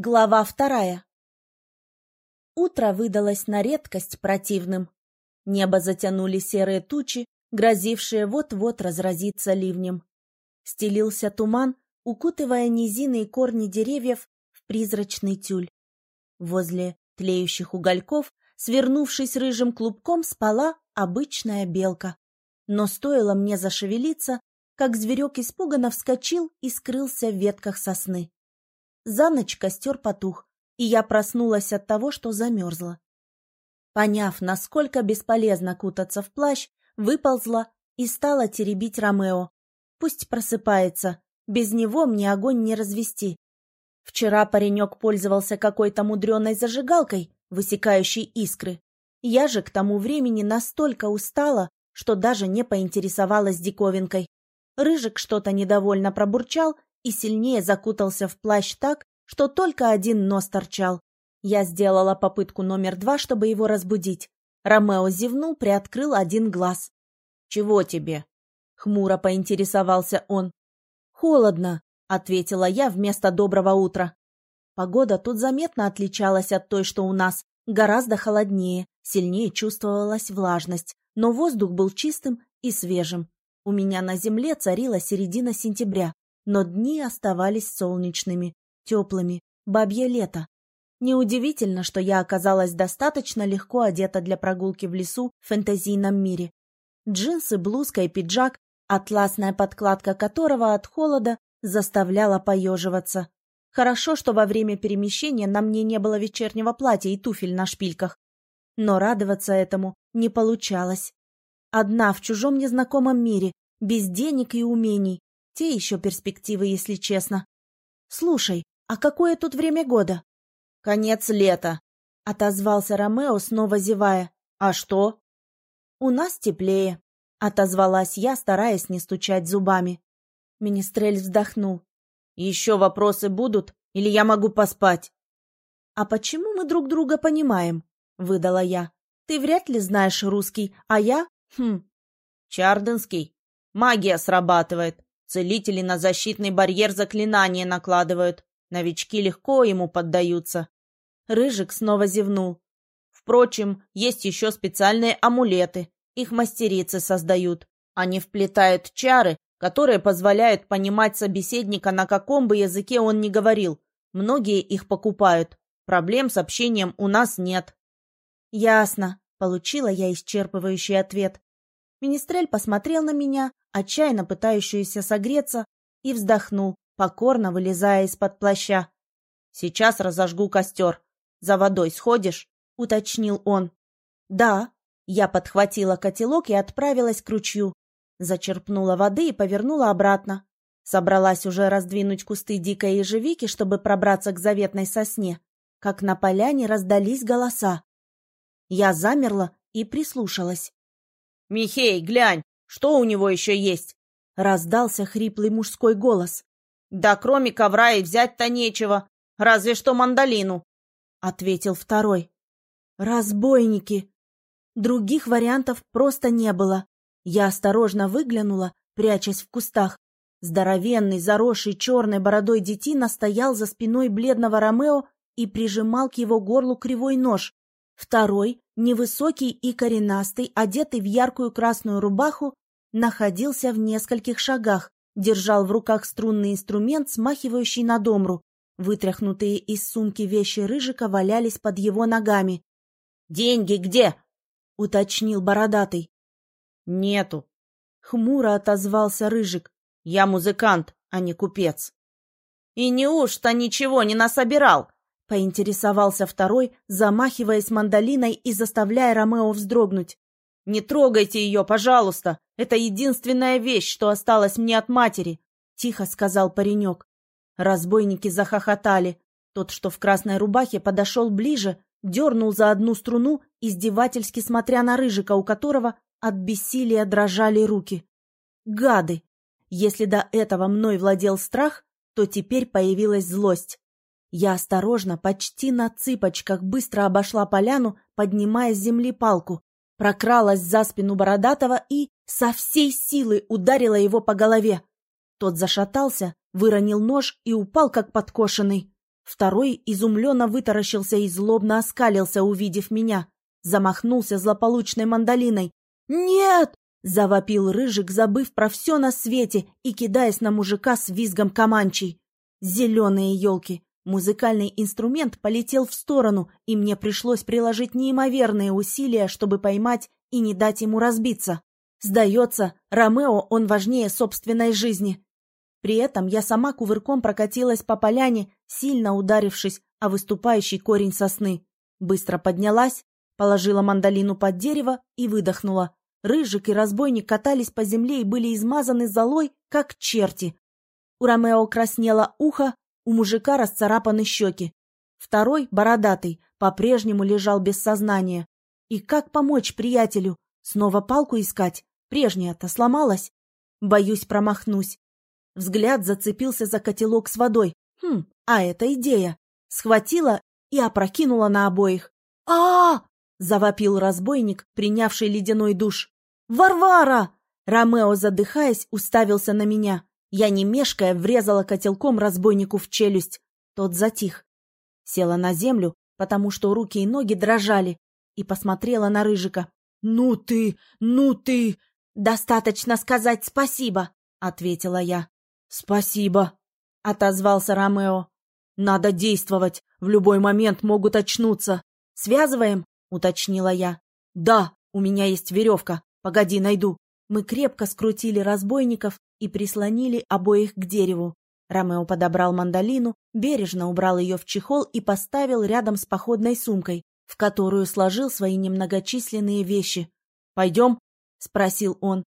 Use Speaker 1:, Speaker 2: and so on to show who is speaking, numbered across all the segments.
Speaker 1: Глава вторая. Утро выдалось на редкость противным. Небо затянули серые тучи, грозившие вот-вот разразиться ливнем. Стелился туман, укутывая низины и корни деревьев в призрачный тюль. Возле тлеющих угольков, свернувшись рыжим клубком, спала обычная белка. Но стоило мне зашевелиться, как зверек испуганно вскочил и скрылся в ветках сосны. За ночь костер потух, и я проснулась от того, что замерзла. Поняв, насколько бесполезно кутаться в плащ, выползла и стала теребить Ромео. Пусть просыпается, без него мне огонь не развести. Вчера паренек пользовался какой-то мудреной зажигалкой, высекающей искры. Я же к тому времени настолько устала, что даже не поинтересовалась диковинкой. Рыжик что-то недовольно пробурчал и сильнее закутался в плащ так, что только один нос торчал. Я сделала попытку номер два, чтобы его разбудить. Ромео зевнул, приоткрыл один глаз. «Чего тебе?» — хмуро поинтересовался он. «Холодно», — ответила я вместо доброго утра. Погода тут заметно отличалась от той, что у нас. Гораздо холоднее, сильнее чувствовалась влажность, но воздух был чистым и свежим. У меня на земле царила середина сентября но дни оставались солнечными, теплыми, бабье лето. Неудивительно, что я оказалась достаточно легко одета для прогулки в лесу в фэнтезийном мире. Джинсы, блузка и пиджак, атласная подкладка которого от холода заставляла поеживаться. Хорошо, что во время перемещения на мне не было вечернего платья и туфель на шпильках. Но радоваться этому не получалось. Одна в чужом незнакомом мире, без денег и умений, те еще перспективы, если честно. Слушай, а какое тут время года? Конец лета, отозвался Ромео, снова зевая. А что? У нас теплее, отозвалась я, стараясь не стучать зубами. Министрель вздохнул. Еще вопросы будут, или я могу поспать? А почему мы друг друга понимаем? выдала я. Ты вряд ли знаешь русский, а я... Хм... Чарденский. Магия срабатывает. Целители на защитный барьер заклинания накладывают. Новички легко ему поддаются. Рыжик снова зевнул. Впрочем, есть еще специальные амулеты. Их мастерицы создают. Они вплетают чары, которые позволяют понимать собеседника, на каком бы языке он ни говорил. Многие их покупают. Проблем с общением у нас нет. Ясно. Получила я исчерпывающий ответ. Министрель посмотрел на меня, отчаянно пытающуюся согреться, и вздохнул, покорно вылезая из-под плаща. «Сейчас разожгу костер. За водой сходишь?» — уточнил он. «Да». Я подхватила котелок и отправилась к ручью. Зачерпнула воды и повернула обратно. Собралась уже раздвинуть кусты дикой ежевики, чтобы пробраться к заветной сосне, как на поляне раздались голоса. Я замерла и прислушалась. «Михей, глянь, что у него еще есть?» — раздался хриплый мужской голос. «Да кроме ковра и взять-то нечего, разве что мандолину», — ответил второй. «Разбойники!» Других вариантов просто не было. Я осторожно выглянула, прячась в кустах. Здоровенный, заросший черной бородой детина стоял за спиной бледного Ромео и прижимал к его горлу кривой нож. Второй, невысокий и коренастый, одетый в яркую красную рубаху, находился в нескольких шагах, держал в руках струнный инструмент, смахивающий на домру. Вытряхнутые из сумки вещи Рыжика валялись под его ногами. «Деньги где?» — уточнил бородатый. «Нету», — хмуро отозвался Рыжик. «Я музыкант, а не купец». «И неужто ничего не насобирал?» — поинтересовался второй, замахиваясь мандолиной и заставляя Ромео вздрогнуть. «Не трогайте ее, пожалуйста! Это единственная вещь, что осталась мне от матери!» — тихо сказал паренек. Разбойники захохотали. Тот, что в красной рубахе, подошел ближе, дернул за одну струну, издевательски смотря на Рыжика, у которого от бессилия дрожали руки. Гады! Если до этого мной владел страх, то теперь появилась злость. Я осторожно, почти на цыпочках, быстро обошла поляну, поднимая с земли палку, прокралась за спину Бородатого и со всей силы ударила его по голове. Тот зашатался, выронил нож и упал, как подкошенный. Второй изумленно вытаращился и злобно оскалился, увидев меня. Замахнулся злополучной мандолиной. «Нет!» — завопил Рыжик, забыв про все на свете и кидаясь на мужика с визгом команчей. Зеленые елки. Музыкальный инструмент полетел в сторону, и мне пришлось приложить неимоверные усилия, чтобы поймать и не дать ему разбиться. Сдается, Ромео он важнее собственной жизни. При этом я сама кувырком прокатилась по поляне, сильно ударившись о выступающий корень сосны. Быстро поднялась, положила мандолину под дерево и выдохнула. Рыжик и разбойник катались по земле и были измазаны золой, как черти. У Ромео краснело ухо, у мужика расцарапаны щеки. Второй, бородатый, по-прежнему лежал без сознания. И как помочь приятелю? Снова палку искать? Прежняя-то сломалась. Боюсь, промахнусь. Взгляд зацепился за котелок с водой. Хм, а это идея. Схватила и опрокинула на обоих. а, -а, -а завопил разбойник, принявший ледяной душ. «Варвара!» Ромео, задыхаясь, уставился на меня. Я, не мешкая, врезала котелком разбойнику в челюсть. Тот затих. Села на землю, потому что руки и ноги дрожали, и посмотрела на Рыжика. «Ну ты! Ну ты!» «Достаточно сказать спасибо!» — ответила я. «Спасибо», — отозвался Ромео. «Надо действовать. В любой момент могут очнуться. Связываем?» — уточнила я. «Да, у меня есть веревка. Погоди, найду». Мы крепко скрутили разбойников и прислонили обоих к дереву. Ромео подобрал мандолину, бережно убрал ее в чехол и поставил рядом с походной сумкой, в которую сложил свои немногочисленные вещи. «Пойдем?» — спросил он.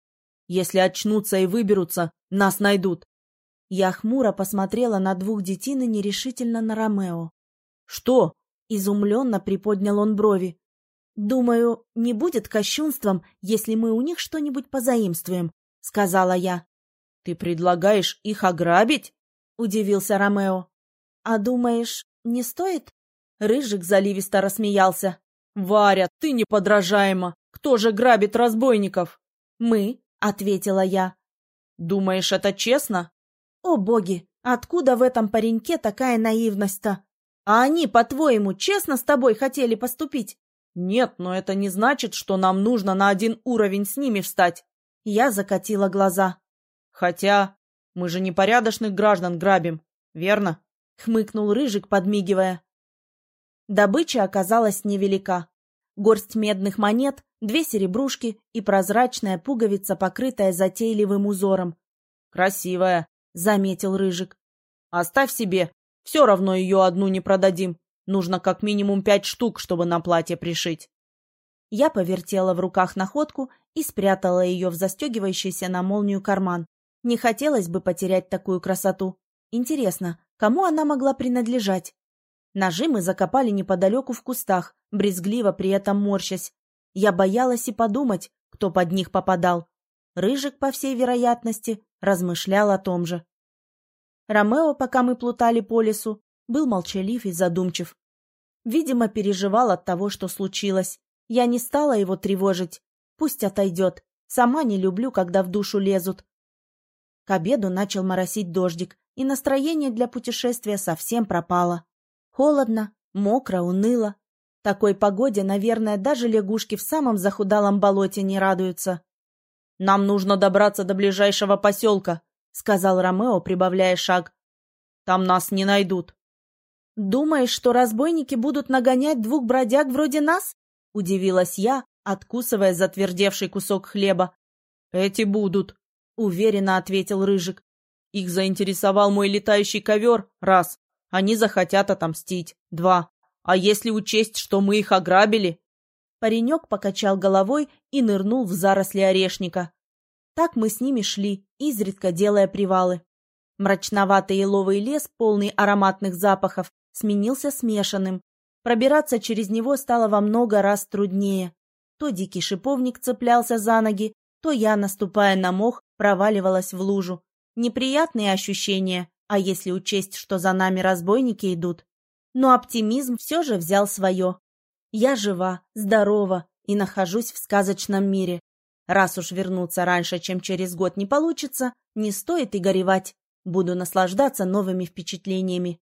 Speaker 1: «Если очнутся и выберутся, нас найдут. Я хмуро посмотрела на двух детин и нерешительно на Ромео. «Что?» — изумленно приподнял он брови. «Думаю, не будет кощунством, если мы у них что-нибудь позаимствуем», — сказала я. «Ты предлагаешь их ограбить?» — удивился Ромео. «А думаешь, не стоит?» Рыжик заливисто рассмеялся. «Варя, ты неподражаема! Кто же грабит разбойников?» «Мы», — ответила я. «Думаешь, это честно?» О боги, откуда в этом пареньке такая наивность-то? А они, по-твоему, честно с тобой хотели поступить? Нет, но это не значит, что нам нужно на один уровень с ними встать. Я закатила глаза. Хотя мы же непорядочных граждан грабим, верно? Хмыкнул Рыжик, подмигивая. Добыча оказалась невелика. Горсть медных монет, две серебрушки и прозрачная пуговица, покрытая затейливым узором. Красивая, — заметил Рыжик. «Оставь себе. Все равно ее одну не продадим. Нужно как минимум пять штук, чтобы на платье пришить». Я повертела в руках находку и спрятала ее в застегивающийся на молнию карман. Не хотелось бы потерять такую красоту. Интересно, кому она могла принадлежать? Ножи мы закопали неподалеку в кустах, брезгливо при этом морщась. Я боялась и подумать, кто под них попадал. Рыжик, по всей вероятности, размышлял о том же. Ромео, пока мы плутали по лесу, был молчалив и задумчив. Видимо, переживал от того, что случилось. Я не стала его тревожить. Пусть отойдет. Сама не люблю, когда в душу лезут. К обеду начал моросить дождик, и настроение для путешествия совсем пропало. Холодно, мокро, уныло. Такой погоде, наверное, даже лягушки в самом захудалом болоте не радуются. «Нам нужно добраться до ближайшего поселка», — сказал Ромео, прибавляя шаг. «Там нас не найдут». «Думаешь, что разбойники будут нагонять двух бродяг вроде нас?» — удивилась я, откусывая затвердевший кусок хлеба. «Эти будут», — уверенно ответил Рыжик. «Их заинтересовал мой летающий ковер, раз. Они захотят отомстить, два. А если учесть, что мы их ограбили, Паренек покачал головой и нырнул в заросли орешника. Так мы с ними шли, изредка делая привалы. Мрачноватый еловый лес, полный ароматных запахов, сменился смешанным. Пробираться через него стало во много раз труднее. То дикий шиповник цеплялся за ноги, то я, наступая на мох, проваливалась в лужу. Неприятные ощущения, а если учесть, что за нами разбойники идут. Но оптимизм все же взял свое. Я жива, здорова и нахожусь в сказочном мире. Раз уж вернуться раньше, чем через год не получится, не стоит и горевать. Буду наслаждаться новыми впечатлениями.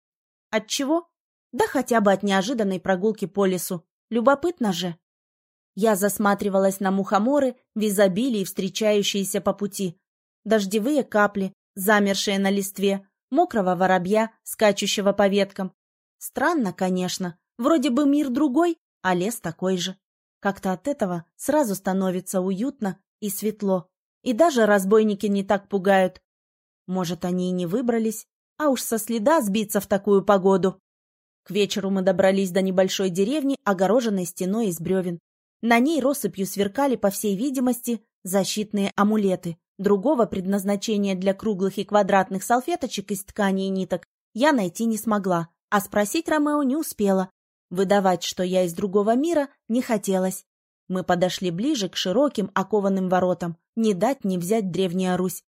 Speaker 1: От чего? Да хотя бы от неожиданной прогулки по лесу. Любопытно же. Я засматривалась на мухоморы в изобилии, встречающиеся по пути. Дождевые капли, замершие на листве, мокрого воробья, скачущего по веткам. Странно, конечно. Вроде бы мир другой, а лес такой же. Как-то от этого сразу становится уютно и светло. И даже разбойники не так пугают. Может, они и не выбрались, а уж со следа сбиться в такую погоду. К вечеру мы добрались до небольшой деревни, огороженной стеной из бревен. На ней россыпью сверкали, по всей видимости, защитные амулеты. Другого предназначения для круглых и квадратных салфеточек из ткани и ниток я найти не смогла, а спросить Ромео не успела. Выдавать, что я из другого мира, не хотелось. Мы подошли ближе к широким окованным воротам. Не дать не взять Древняя Русь.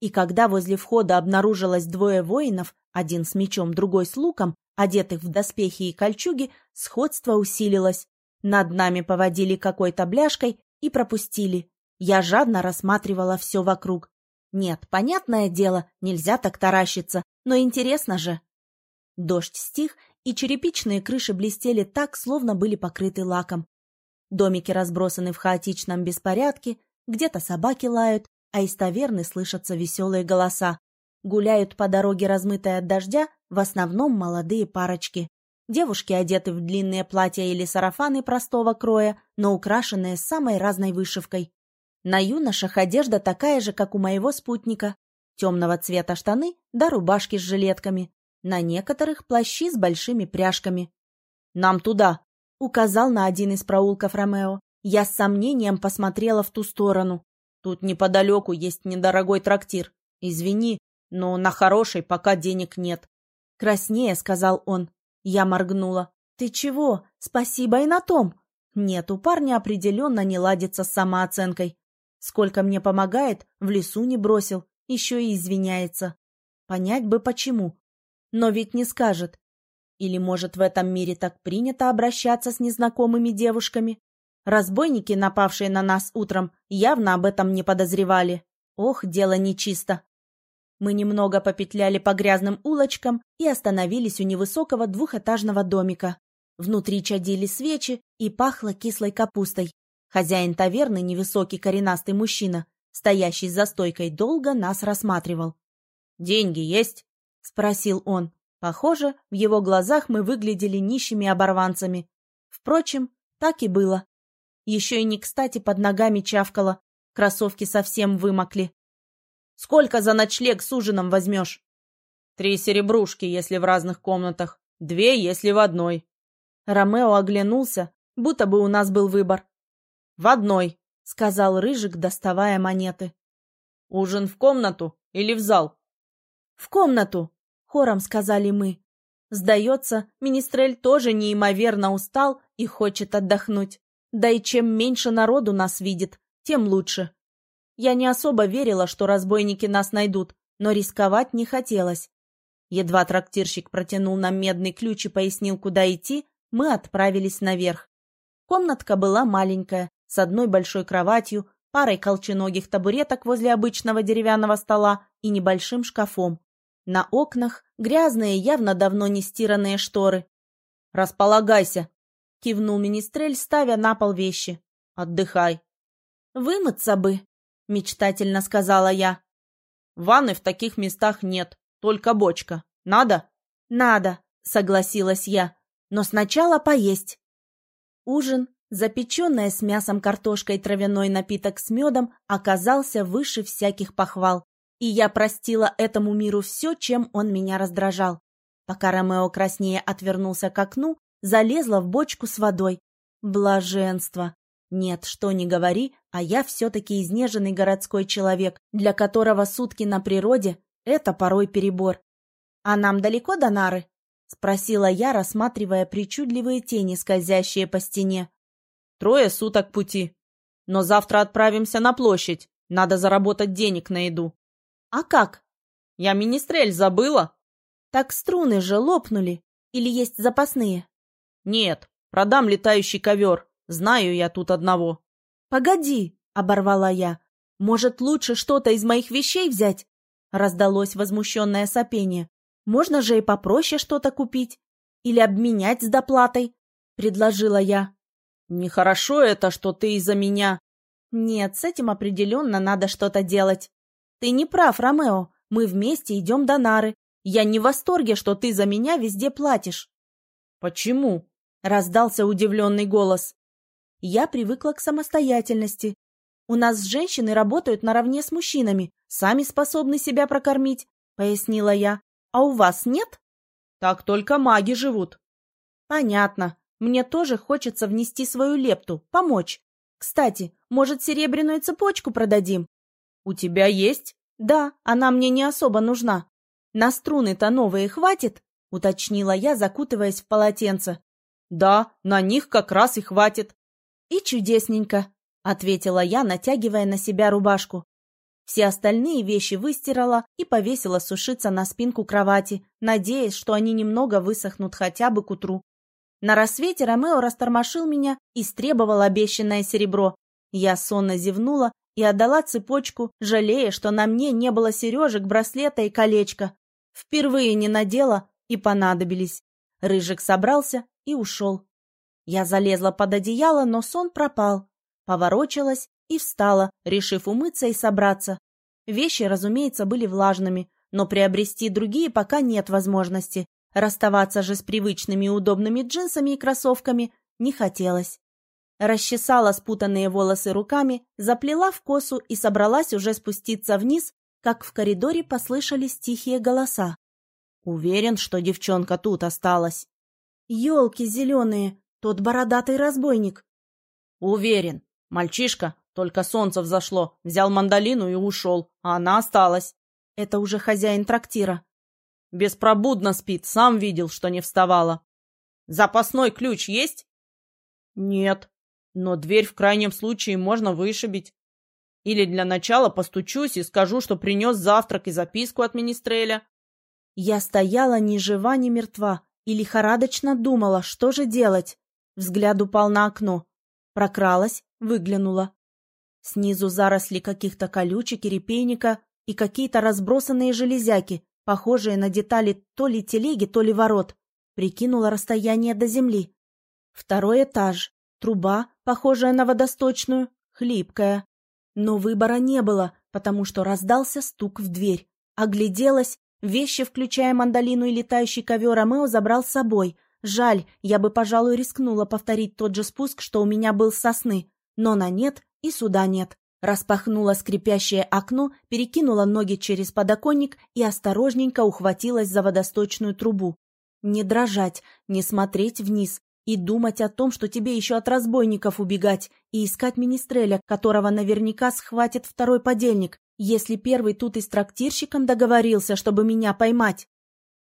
Speaker 1: И когда возле входа обнаружилось двое воинов, один с мечом, другой с луком, одетых в доспехи и кольчуги, сходство усилилось. Над нами поводили какой-то бляшкой и пропустили. Я жадно рассматривала все вокруг. Нет, понятное дело, нельзя так таращиться, но интересно же. Дождь стих, и черепичные крыши блестели так, словно были покрыты лаком. Домики разбросаны в хаотичном беспорядке, где-то собаки лают, а из таверны слышатся веселые голоса. Гуляют по дороге, размытой от дождя, в основном молодые парочки. Девушки одеты в длинные платья или сарафаны простого кроя, но украшенные самой разной вышивкой. На юношах одежда такая же, как у моего спутника. Темного цвета штаны да рубашки с жилетками. На некоторых плащи с большими пряжками. «Нам туда!» — указал на один из проулков Ромео. Я с сомнением посмотрела в ту сторону. Тут неподалеку есть недорогой трактир. Извини, но на хороший пока денег нет. Краснее, сказал он. Я моргнула. Ты чего? Спасибо и на том. Нет, у парня определенно не ладится с самооценкой. Сколько мне помогает, в лесу не бросил, еще и извиняется. Понять бы почему. Но ведь не скажет. Или, может, в этом мире так принято обращаться с незнакомыми девушками? Разбойники, напавшие на нас утром, явно об этом не подозревали. Ох, дело нечисто. Мы немного попетляли по грязным улочкам и остановились у невысокого двухэтажного домика. Внутри чадили свечи и пахло кислой капустой. Хозяин таверны, невысокий коренастый мужчина, стоящий за стойкой, долго нас рассматривал. «Деньги есть?» — спросил он. Похоже, в его глазах мы выглядели нищими оборванцами. Впрочем, так и было. Еще и не кстати под ногами чавкало. Кроссовки совсем вымокли. «Сколько за ночлег с ужином возьмешь?» «Три серебрушки, если в разных комнатах. Две, если в одной». Ромео оглянулся, будто бы у нас был выбор. «В одной», — сказал Рыжик, доставая монеты. «Ужин в комнату или в зал?» «В комнату», — хором сказали мы. Сдается, Министрель тоже неимоверно устал и хочет отдохнуть. Да и чем меньше народу нас видит, тем лучше. Я не особо верила, что разбойники нас найдут, но рисковать не хотелось. Едва трактирщик протянул нам медный ключ и пояснил, куда идти, мы отправились наверх. Комнатка была маленькая, с одной большой кроватью, парой колченогих табуреток возле обычного деревянного стола и небольшим шкафом. На окнах грязные, явно давно не стиранные шторы. «Располагайся!» — кивнул министрель, ставя на пол вещи. «Отдыхай». «Вымыться бы», — мечтательно сказала я. «Ванны в таких местах нет, только бочка. Надо?» «Надо», — согласилась я. «Но сначала поесть». Ужин, запеченная с мясом картошкой травяной напиток с медом, оказался выше всяких похвал. И я простила этому миру все, чем он меня раздражал. Пока Ромео краснее отвернулся к окну, залезла в бочку с водой. Блаженство! Нет, что ни говори, а я все-таки изнеженный городской человек, для которого сутки на природе — это порой перебор. «А нам далеко до нары?» — спросила я, рассматривая причудливые тени, скользящие по стене. «Трое суток пути. Но завтра отправимся на площадь. Надо заработать денег на еду». «А как?» «Я министрель забыла». «Так струны же лопнули. Или есть запасные?» «Нет, продам летающий ковер. Знаю я тут одного». «Погоди», — оборвала я. «Может, лучше что-то из моих вещей взять?» Раздалось возмущенное сопение. Можно же и попроще что-то купить. Или обменять с доплатой, — предложила я.
Speaker 2: Нехорошо это, что ты из-за меня.
Speaker 1: Нет, с этим определенно надо что-то делать. Ты не прав, Ромео. Мы вместе идем до Нары. Я не в восторге, что ты за меня везде платишь.
Speaker 2: Почему?
Speaker 1: Раздался удивленный голос. Я привыкла к самостоятельности. У нас женщины работают наравне с мужчинами, сами способны себя прокормить, пояснила я. А у вас нет?
Speaker 2: Так только маги живут.
Speaker 1: Понятно. Мне тоже хочется внести свою лепту, помочь. Кстати, может, серебряную цепочку продадим?
Speaker 2: У тебя есть?
Speaker 1: Да, она мне не особо нужна. На струны-то новые хватит? Уточнила я, закутываясь в полотенце.
Speaker 2: Да, на них как раз и хватит.
Speaker 1: И чудесненько, ответила я, натягивая на себя рубашку. Все остальные вещи выстирала и повесила сушиться на спинку кровати, надеясь, что они немного высохнут хотя бы к утру. На рассвете Ромео растормошил меня и стребовал обещанное серебро. Я сонно зевнула и отдала цепочку, жалея, что на мне не было сережек, браслета и колечка. Впервые не надела и понадобились. Рыжик собрался и ушел. Я залезла под одеяло, но сон пропал. Поворочилась и встала, решив умыться и собраться. Вещи, разумеется, были влажными, но приобрести другие пока нет возможности. Расставаться же с привычными и удобными джинсами и кроссовками не хотелось. Расчесала спутанные волосы руками, заплела в косу и собралась уже спуститься вниз, как в коридоре послышались тихие голоса.
Speaker 2: Уверен, что девчонка тут осталась.
Speaker 1: Ёлки зеленые, тот бородатый разбойник.
Speaker 2: Уверен. Мальчишка, только солнце взошло, взял мандолину и ушел, а она осталась.
Speaker 1: Это уже хозяин трактира.
Speaker 2: Беспробудно спит, сам видел, что не вставала. Запасной ключ есть? Нет, но дверь в крайнем случае можно вышибить. Или для начала постучусь и скажу, что принес завтрак и записку от министреля.
Speaker 1: Я стояла ни жива, ни мертва и лихорадочно думала, что же делать. Взгляд упал на окно. Прокралась, выглянула. Снизу заросли каких-то колючек и репейника и какие-то разбросанные железяки, похожие на детали то ли телеги, то ли ворот. Прикинула расстояние до земли. Второй этаж. Труба, похожая на водосточную, хлипкая. Но выбора не было, потому что раздался стук в дверь. Огляделась, вещи, включая мандолину и летающий ковер, Ромео забрал с собой. Жаль, я бы, пожалуй, рискнула повторить тот же спуск, что у меня был с сосны. Но на нет и сюда нет. Распахнула скрипящее окно, перекинула ноги через подоконник и осторожненько ухватилась за водосточную трубу. Не дрожать, не смотреть вниз и думать о том, что тебе еще от разбойников убегать и искать министреля, которого наверняка схватит второй подельник, если первый тут и с трактирщиком договорился, чтобы меня поймать.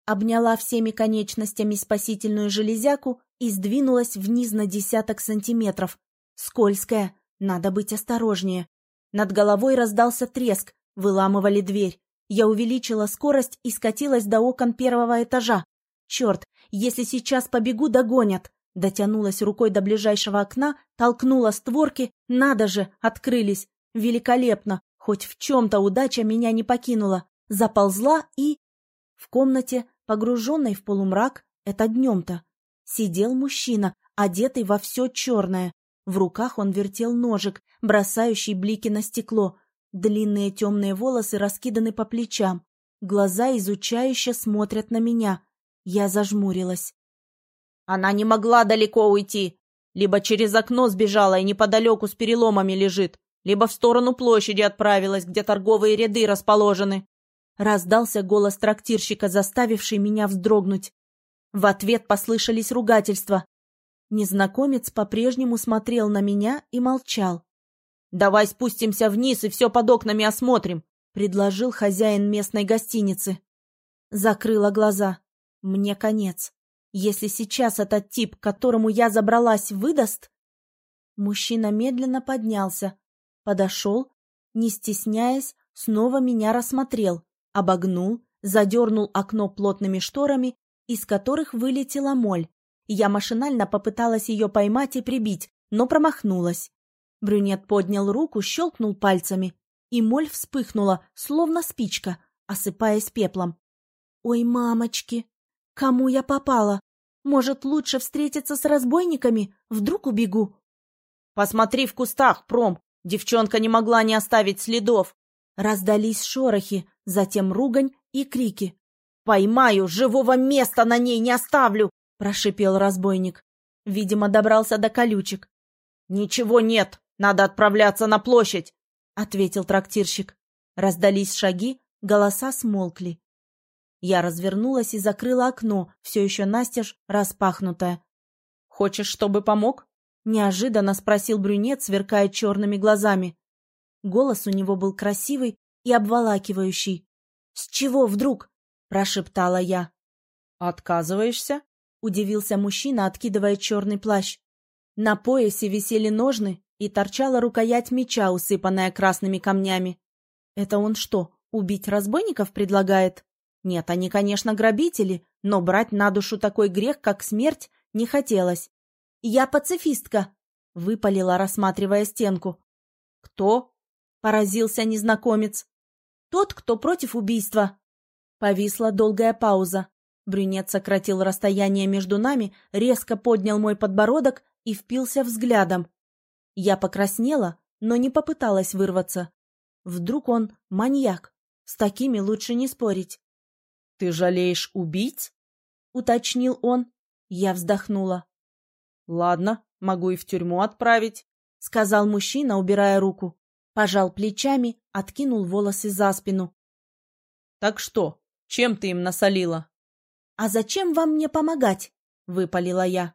Speaker 1: Обняла всеми конечностями спасительную железяку и сдвинулась вниз на десяток сантиметров. Скользкая, надо быть осторожнее. Над головой раздался треск, выламывали дверь. Я увеличила скорость и скатилась до окон первого этажа. Черт, если сейчас побегу, догонят. Дотянулась рукой до ближайшего окна, толкнула створки. Надо же, открылись. Великолепно. Хоть в чем-то удача меня не покинула. Заползла и... В комнате, погруженной в полумрак, это днем-то, сидел мужчина, одетый во все черное. В руках он вертел ножик, бросающий блики на стекло. Длинные темные волосы раскиданы по плечам. Глаза изучающе смотрят на меня. Я зажмурилась.
Speaker 2: Она не могла далеко уйти. Либо через окно сбежала и неподалеку с переломами лежит, либо в сторону площади отправилась, где торговые ряды расположены.
Speaker 1: Раздался голос трактирщика, заставивший меня вздрогнуть. В ответ послышались ругательства. Незнакомец по-прежнему смотрел на меня и молчал.
Speaker 2: «Давай спустимся вниз и все под окнами осмотрим», —
Speaker 1: предложил хозяин местной гостиницы. Закрыла глаза. Мне конец. Если сейчас этот тип, к которому я забралась, выдаст... Мужчина медленно поднялся, подошел, не стесняясь, снова меня рассмотрел, обогнул, задернул окно плотными шторами, из которых вылетела моль. Я машинально попыталась ее поймать и прибить, но промахнулась. Брюнет поднял руку, щелкнул пальцами, и моль вспыхнула, словно спичка, осыпаясь пеплом. Ой, мамочки, кому я попала? Может, лучше встретиться с разбойниками? Вдруг убегу?
Speaker 2: Посмотри в кустах, Пром. Девчонка не могла не оставить следов.
Speaker 1: Раздались шорохи, затем ругань и крики.
Speaker 2: «Поймаю, живого места на ней не оставлю!» — прошипел разбойник.
Speaker 1: Видимо, добрался до колючек.
Speaker 2: «Ничего нет, надо отправляться на площадь!»
Speaker 1: — ответил трактирщик. Раздались шаги, голоса смолкли. Я развернулась и закрыла окно, все еще настежь распахнутое.
Speaker 2: «Хочешь, чтобы помог?»
Speaker 1: — неожиданно спросил брюнет, сверкая черными глазами. Голос у него был красивый и обволакивающий. «С чего вдруг?» — прошептала я.
Speaker 2: «Отказываешься?»
Speaker 1: — удивился мужчина, откидывая черный плащ. На поясе висели ножны и торчала рукоять меча, усыпанная красными камнями. Это он что, убить разбойников предлагает? Нет, они, конечно, грабители, но брать на душу такой грех, как смерть, не хотелось. «Я пацифистка», — выпалила, рассматривая стенку.
Speaker 2: «Кто?»
Speaker 1: — поразился незнакомец. «Тот, кто против убийства». Повисла долгая пауза. Брюнет сократил расстояние между нами, резко поднял мой подбородок и впился взглядом. Я покраснела, но не попыталась вырваться. Вдруг он маньяк. С такими лучше не спорить.
Speaker 2: — Ты жалеешь убийц?
Speaker 1: — уточнил он. Я вздохнула.
Speaker 2: — Ладно, могу и в тюрьму отправить, —
Speaker 1: сказал мужчина, убирая руку. Пожал плечами, откинул волосы за спину.
Speaker 2: — Так что, чем ты им насолила?
Speaker 1: — А зачем вам мне помогать? — выпалила я.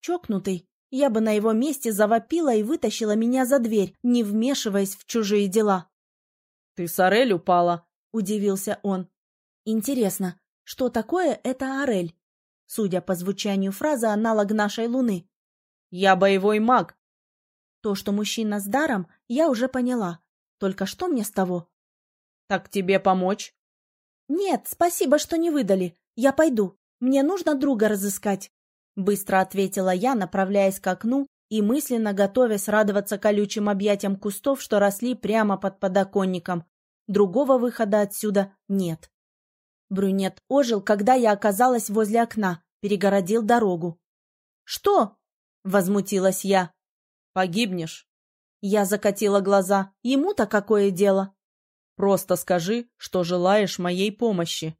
Speaker 1: Чокнутый, я бы на его месте завопила и вытащила меня за дверь, не вмешиваясь в чужие дела.
Speaker 2: — Ты с Орель упала?
Speaker 1: — удивился он. Интересно, что такое это Орель? Судя по звучанию фразы, аналог нашей Луны.
Speaker 2: «Я боевой маг».
Speaker 1: То, что мужчина с даром, я уже поняла. Только что мне с того?
Speaker 2: «Так тебе помочь?»
Speaker 1: «Нет, спасибо, что не выдали. Я пойду. Мне нужно друга разыскать». Быстро ответила я, направляясь к окну и мысленно готовясь радоваться колючим объятиям кустов, что росли прямо под подоконником. Другого выхода отсюда нет. Брюнет ожил, когда я оказалась возле окна, перегородил дорогу. «Что?» — возмутилась я.
Speaker 2: «Погибнешь».
Speaker 1: Я закатила глаза. Ему-то какое дело?
Speaker 2: «Просто скажи, что желаешь моей помощи», —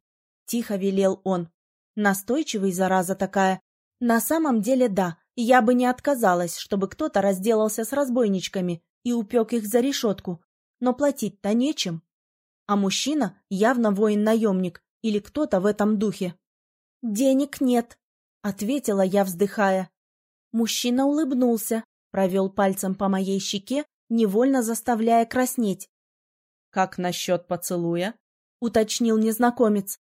Speaker 1: тихо велел он. Настойчивый, зараза такая. На самом деле, да, я бы не отказалась, чтобы кто-то разделался с разбойничками и упек их за решетку. Но платить-то нечем. А мужчина явно воин-наемник, или кто-то в этом духе. «Денег нет», — ответила я, вздыхая. Мужчина улыбнулся, провел пальцем по моей щеке, невольно заставляя краснеть.
Speaker 2: «Как насчет поцелуя?»
Speaker 1: — уточнил незнакомец.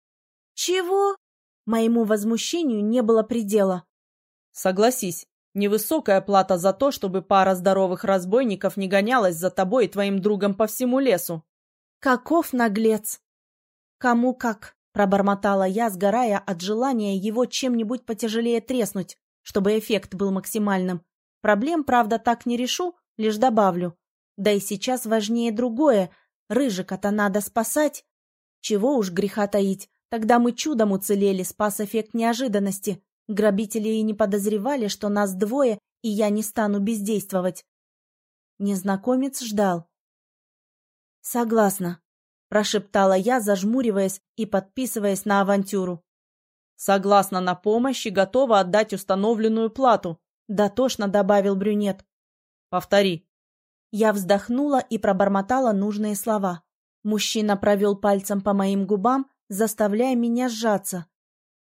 Speaker 1: «Чего?» Моему возмущению не было предела.
Speaker 2: «Согласись, невысокая плата за то, чтобы пара здоровых разбойников не гонялась за тобой и твоим другом по всему лесу».
Speaker 1: «Каков наглец!» «Кому как?» Пробормотала я, сгорая от желания его чем-нибудь потяжелее треснуть, чтобы эффект был максимальным. Проблем, правда, так не решу, лишь добавлю. Да и сейчас важнее другое. Рыжика-то надо спасать. Чего уж греха таить. Тогда мы чудом уцелели, спас эффект неожиданности. Грабители и не подозревали, что нас двое, и я не стану бездействовать. Незнакомец ждал. «Согласна», прошептала я, зажмуриваясь и подписываясь на авантюру.
Speaker 2: Согласна на помощь и готова отдать установленную плату,
Speaker 1: дотошно добавил брюнет.
Speaker 2: Повтори.
Speaker 1: Я вздохнула и пробормотала нужные слова. Мужчина провел пальцем по моим губам, заставляя меня сжаться.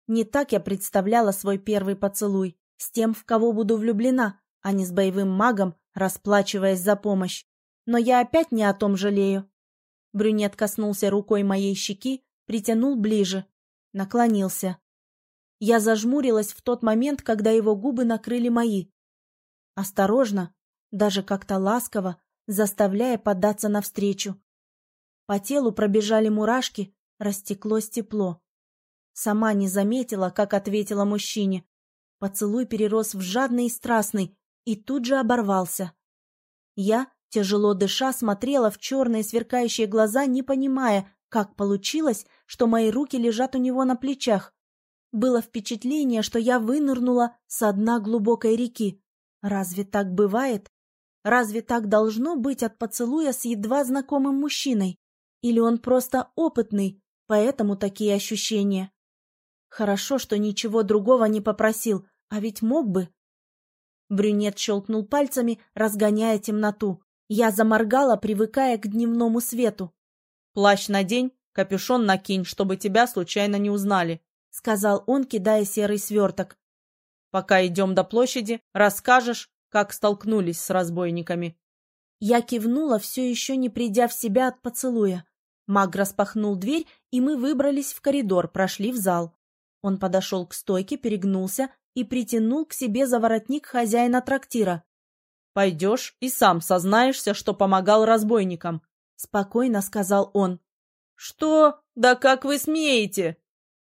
Speaker 1: Не так я представляла свой первый поцелуй, с тем, в кого буду влюблена, а не с боевым магом, расплачиваясь за помощь. Но я опять не о том жалею. Брюнет коснулся рукой моей щеки, притянул ближе, наклонился. Я зажмурилась в тот момент, когда его губы накрыли мои. Осторожно, даже как-то ласково, заставляя податься навстречу. По телу пробежали мурашки, растеклось тепло. Сама не заметила, как ответила мужчине. Поцелуй перерос в жадный и страстный, и тут же оборвался. Я Тяжело дыша смотрела в черные сверкающие глаза, не понимая, Как получилось, что мои руки лежат у него на плечах? Было впечатление, что я вынырнула с дна глубокой реки. Разве так бывает? Разве так должно быть от поцелуя с едва знакомым мужчиной? Или он просто опытный, поэтому такие ощущения? Хорошо, что ничего другого не попросил, а ведь мог бы. Брюнет щелкнул пальцами, разгоняя темноту. Я заморгала, привыкая к дневному свету.
Speaker 2: «Плащ надень, капюшон накинь, чтобы тебя случайно не узнали», — сказал он, кидая серый сверток. «Пока идем до площади, расскажешь, как столкнулись с разбойниками».
Speaker 1: Я кивнула, все еще не придя в себя от поцелуя. Маг распахнул дверь, и мы выбрались в коридор, прошли в зал. Он подошел к стойке, перегнулся и притянул к себе за воротник хозяина трактира.
Speaker 2: «Пойдешь и сам сознаешься, что помогал разбойникам», — спокойно сказал он. «Что? Да как вы смеете?»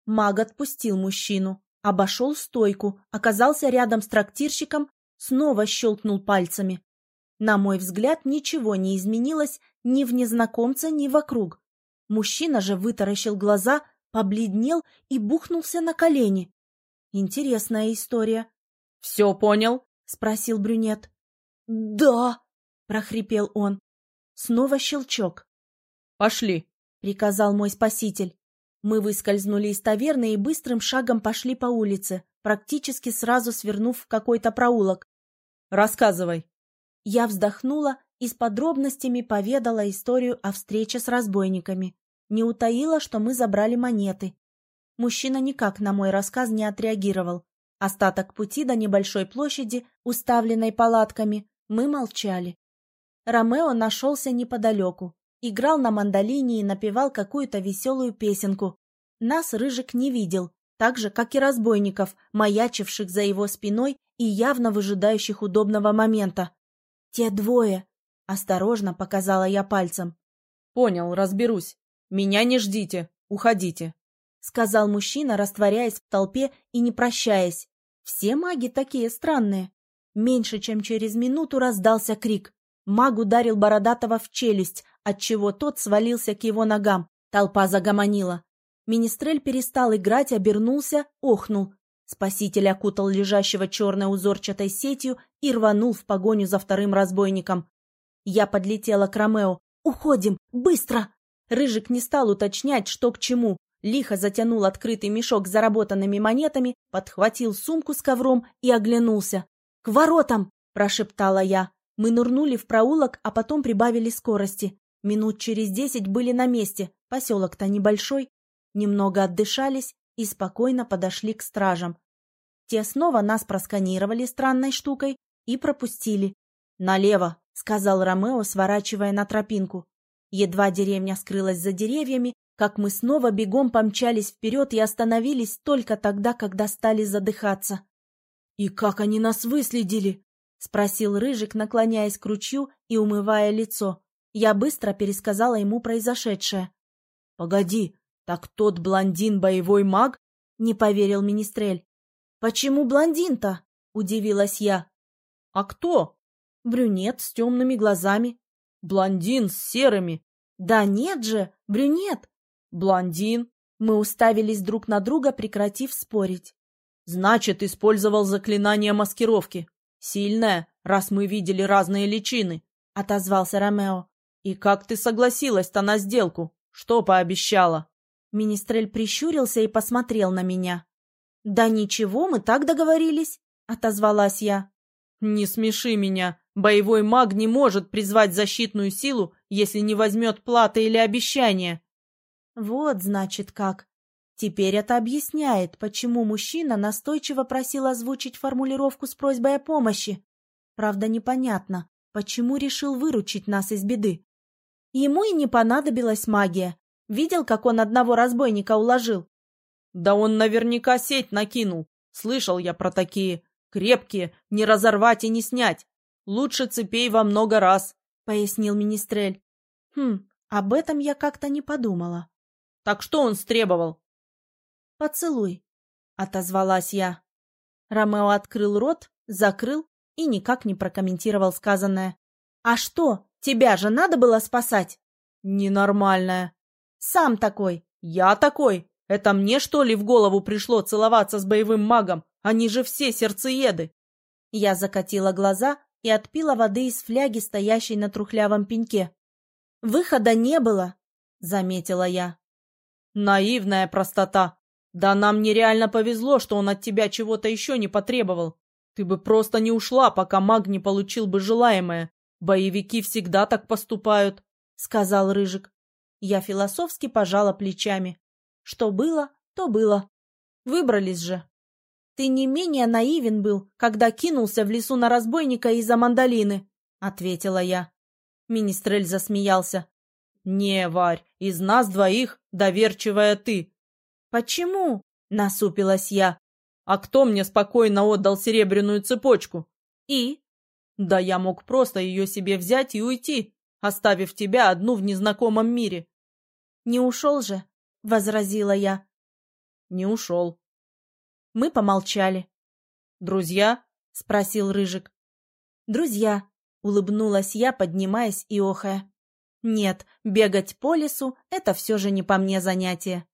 Speaker 1: Маг отпустил мужчину, обошел стойку, оказался рядом с трактирщиком, снова щелкнул пальцами. На мой взгляд, ничего не изменилось ни в незнакомце, ни вокруг. Мужчина же вытаращил глаза, побледнел и бухнулся на колени. Интересная история.
Speaker 2: — Все понял?
Speaker 1: — спросил брюнет. — Да, — прохрипел он. Снова щелчок.
Speaker 2: — Пошли, —
Speaker 1: приказал мой спаситель. Мы выскользнули из таверны и быстрым шагом пошли по улице, практически сразу свернув в какой-то проулок.
Speaker 2: — Рассказывай.
Speaker 1: Я вздохнула и с подробностями поведала историю о встрече с разбойниками. Не утаила, что мы забрали монеты. Мужчина никак на мой рассказ не отреагировал. Остаток пути до небольшой площади, уставленной палатками, мы молчали. Ромео нашелся неподалеку. Играл на мандолине и напевал какую-то веселую песенку. Нас Рыжик не видел, так же, как и разбойников, маячивших за его спиной и явно выжидающих удобного момента. «Те двое!» — осторожно показала я пальцем.
Speaker 2: «Понял, разберусь. «Меня не ждите, уходите», —
Speaker 1: сказал мужчина, растворяясь в толпе и не прощаясь. «Все маги такие странные». Меньше чем через минуту раздался крик. Маг ударил Бородатого в челюсть, отчего тот свалился к его ногам. Толпа загомонила. Министрель перестал играть, обернулся, охнул. Спаситель окутал лежащего черной узорчатой сетью и рванул в погоню за вторым разбойником. Я подлетела к Ромео. «Уходим! Быстро!» Рыжик не стал уточнять, что к чему. Лихо затянул открытый мешок с заработанными монетами, подхватил сумку с ковром и оглянулся. «К воротам!» – прошептала я. Мы нырнули в проулок, а потом прибавили скорости. Минут через десять были на месте, поселок-то небольшой. Немного отдышались и спокойно подошли к стражам. Те снова нас просканировали странной штукой и пропустили. «Налево», — сказал Ромео, сворачивая на тропинку. Едва деревня скрылась за деревьями, как мы снова бегом помчались вперед и остановились только тогда, когда стали задыхаться. — И как они нас выследили? — спросил Рыжик, наклоняясь к ручью и умывая лицо. Я быстро пересказала ему произошедшее. — Погоди, так тот блондин боевой маг? — не поверил Министрель. — Почему блондин-то? — удивилась я. — А кто? — Брюнет с темными глазами.
Speaker 2: Блондин с серыми.
Speaker 1: Да нет же, брюнет.
Speaker 2: Блондин.
Speaker 1: Мы уставились друг на друга, прекратив спорить.
Speaker 2: Значит, использовал заклинание маскировки. Сильное, раз мы видели разные личины, — отозвался Ромео. И как ты согласилась-то на сделку? Что пообещала?
Speaker 1: Министрель прищурился и посмотрел на меня. «Да ничего, мы так договорились», — отозвалась я.
Speaker 2: «Не смеши меня. Боевой маг не может призвать защитную силу, если не возьмет платы или обещания.
Speaker 1: Вот, значит, как. Теперь это объясняет, почему мужчина настойчиво просил озвучить формулировку с просьбой о помощи. Правда, непонятно, почему решил выручить нас из беды. Ему и не понадобилась магия. Видел, как он одного разбойника уложил?
Speaker 2: Да он наверняка сеть накинул. Слышал я про такие. Крепкие, не разорвать и не снять. Лучше цепей во много раз, — пояснил Министрель.
Speaker 1: Хм, об этом я как-то не подумала.
Speaker 2: Так что он стребовал?
Speaker 1: Поцелуй, — отозвалась я. Ромео открыл рот, закрыл и никак не прокомментировал сказанное. А что, тебя же надо было спасать?
Speaker 2: Ненормальная.
Speaker 1: Сам такой.
Speaker 2: Я такой? Это мне, что ли, в голову пришло целоваться с боевым магом? Они же все сердцееды.
Speaker 1: Я закатила глаза и отпила воды из фляги, стоящей на трухлявом пеньке. Выхода не было, заметила я.
Speaker 2: Наивная простота. Да нам нереально повезло, что он от тебя чего-то еще не потребовал. Ты бы просто не ушла, пока маг не получил бы желаемое. Боевики всегда так поступают, — сказал Рыжик.
Speaker 1: Я философски пожала плечами. Что было, то было. Выбрались же. Ты не менее наивен был, когда кинулся в лесу на разбойника из-за мандолины, — ответила я. Министрель засмеялся.
Speaker 2: «Не, Варь, из нас двоих доверчивая ты».
Speaker 1: «Почему?» — насупилась я.
Speaker 2: А кто мне спокойно отдал серебряную цепочку?
Speaker 1: И?
Speaker 2: Да я мог просто ее себе взять и уйти, оставив тебя одну в незнакомом мире.
Speaker 1: Не ушел же, — возразила я.
Speaker 2: Не ушел.
Speaker 1: Мы помолчали.
Speaker 2: Друзья?
Speaker 1: — спросил Рыжик. Друзья, — улыбнулась я, поднимаясь и охая. Нет, бегать по лесу — это все же не по мне занятие.